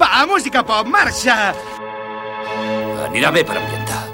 Va, música pop, marxa! Anirà bé per ambientar.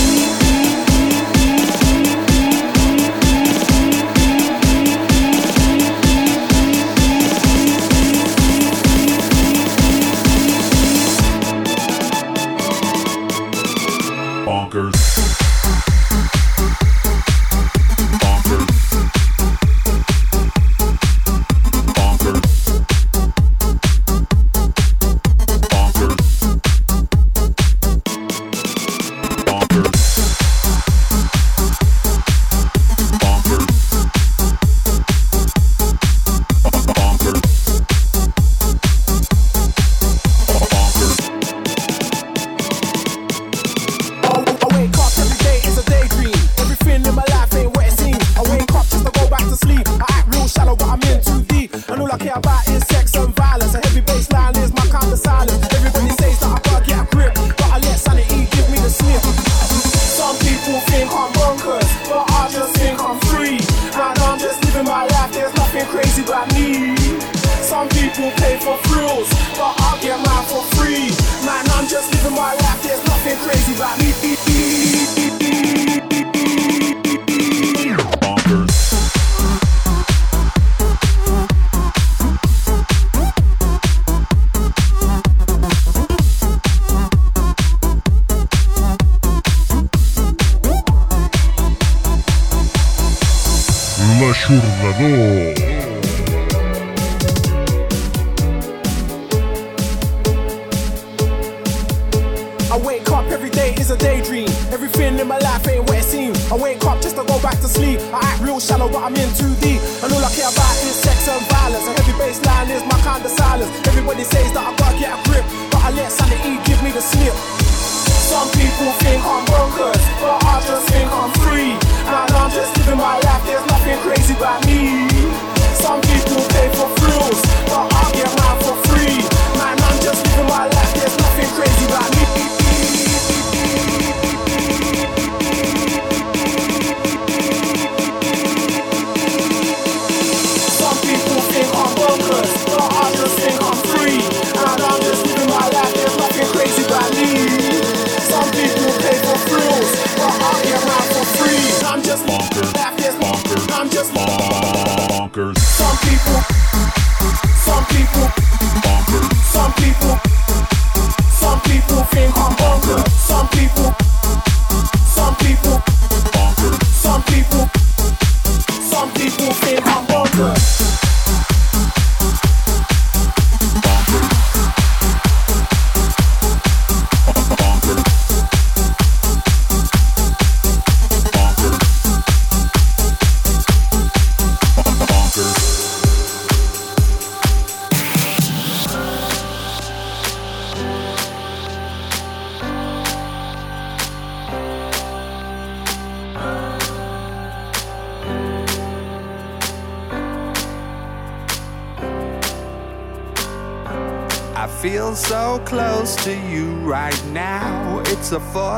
bonkers.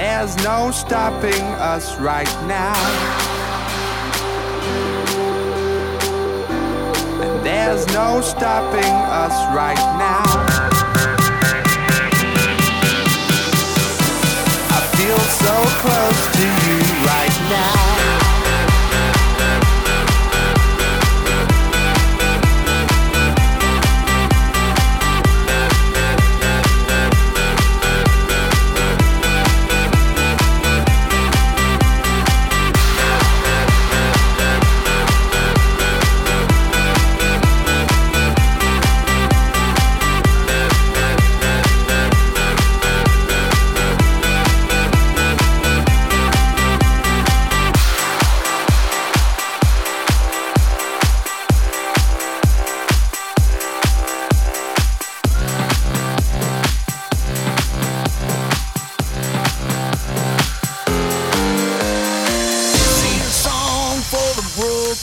There's no stopping us right now. And there's no stopping us right now. I feel so close to you right now.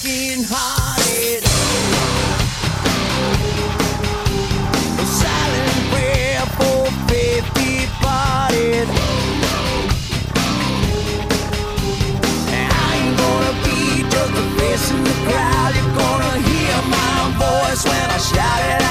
broken hearted. A silent prayer for faith departed. I ain't gonna be just a face in the crowd. You're gonna hear my voice when I shout it out.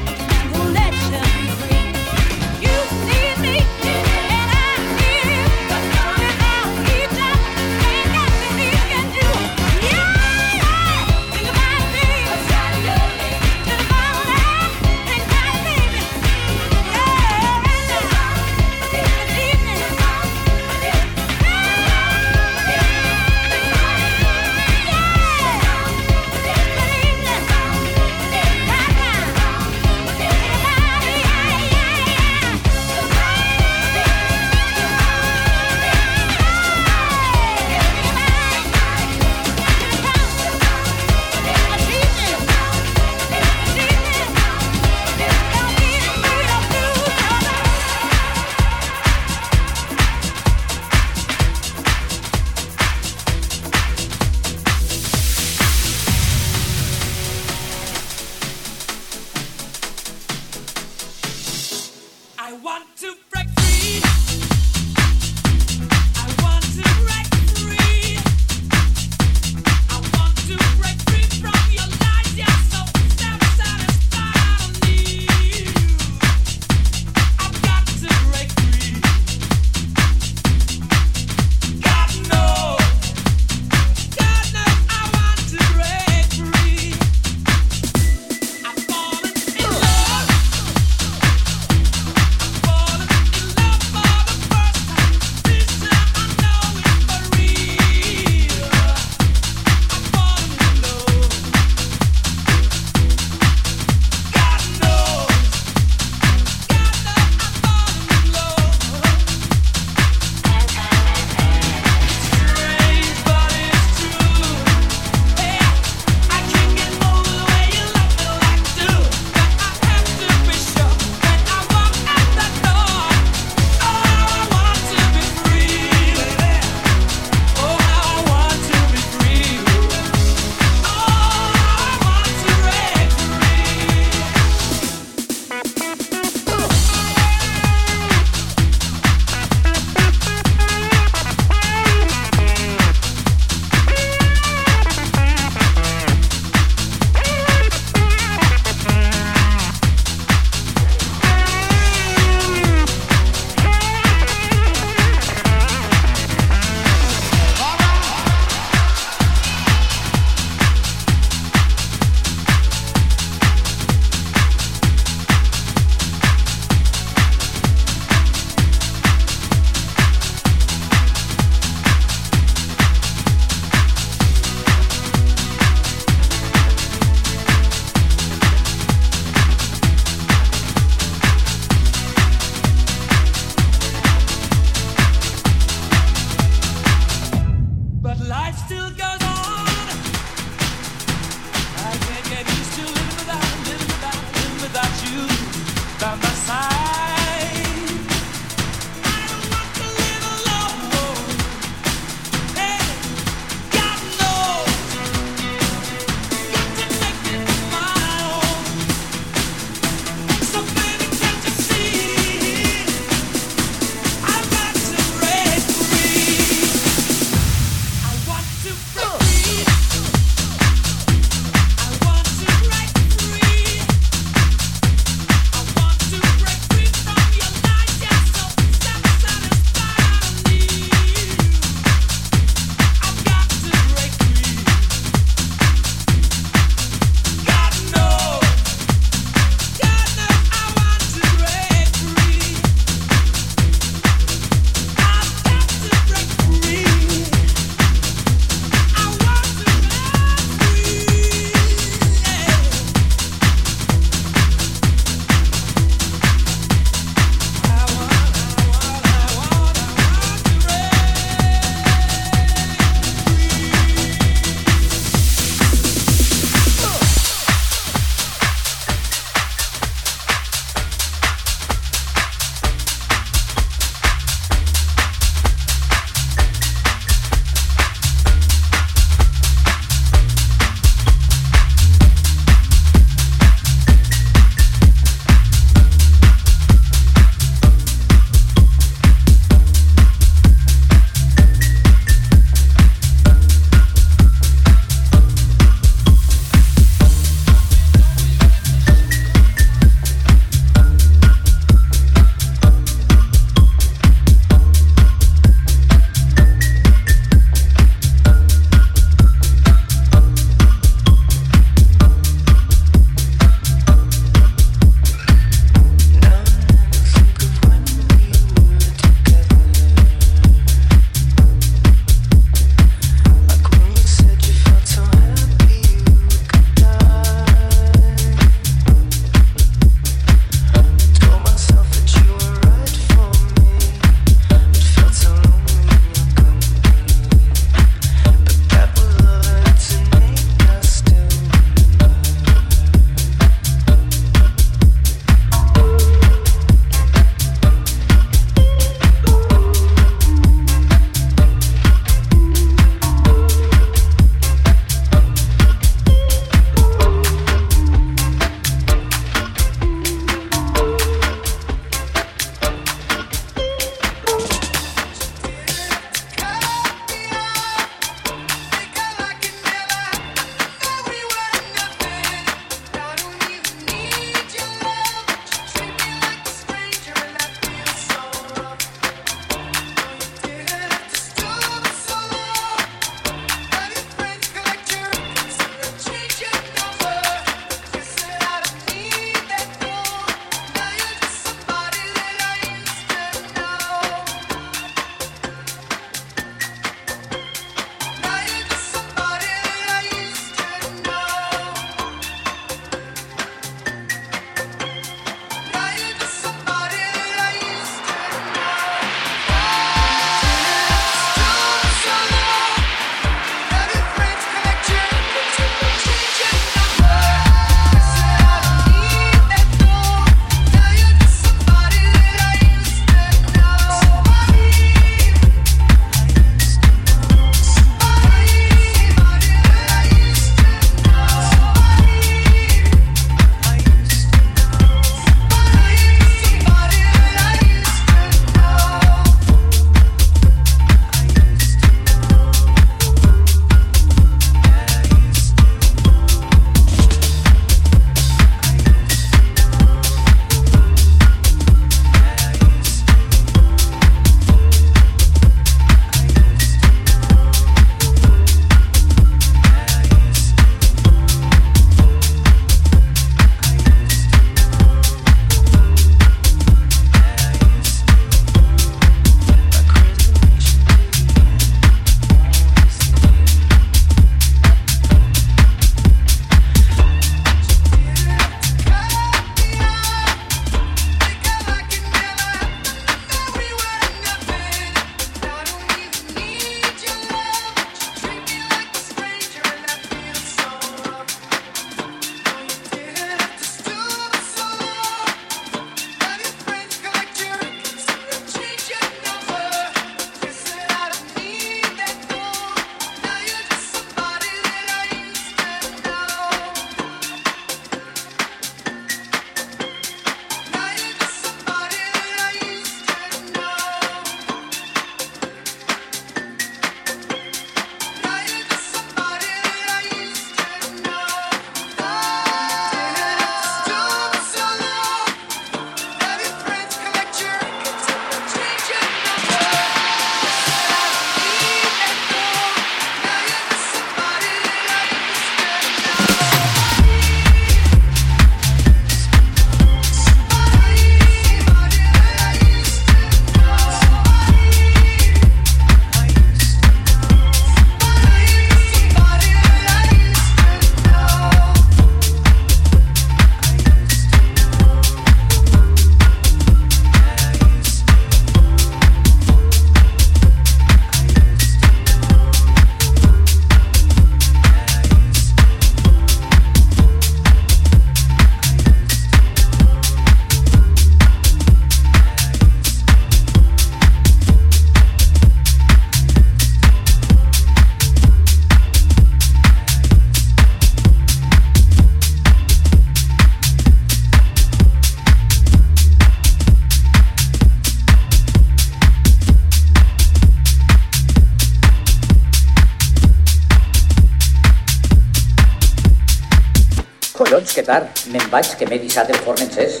Vaig, que m'he dissat el forn encès.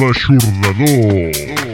L'aixordador.